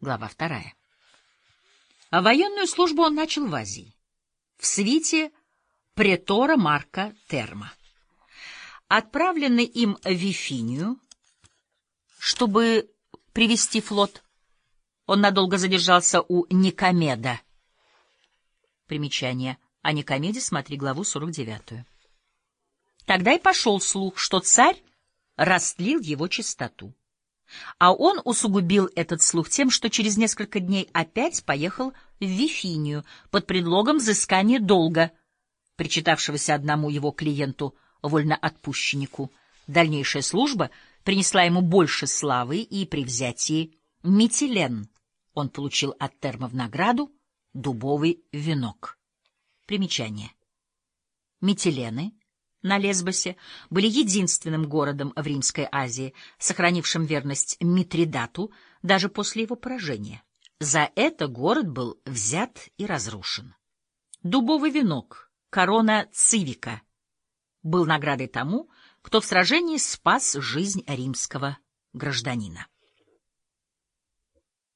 Глава вторая. А военную службу он начал в Азии, в свите претора Марка Терма. Отправленный им в Вифинию, чтобы привести флот, он надолго задержался у Никомеда. Примечание. О Никомеде смотри главу 49. Тогда и пошел слух, что царь растлил его чистоту. А он усугубил этот слух тем, что через несколько дней опять поехал в Вифинию под предлогом взыскания долга, причитавшегося одному его клиенту, вольноотпущеннику. Дальнейшая служба принесла ему больше славы, и при взятии Митилен он получил от Терма в награду дубовый венок. Примечание. Митилены на Лесбосе были единственным городом в Римской Азии, сохранившим верность Митридату даже после его поражения. За это город был взят и разрушен. Дубовый венок, корона Цивика, был наградой тому, кто в сражении спас жизнь римского гражданина.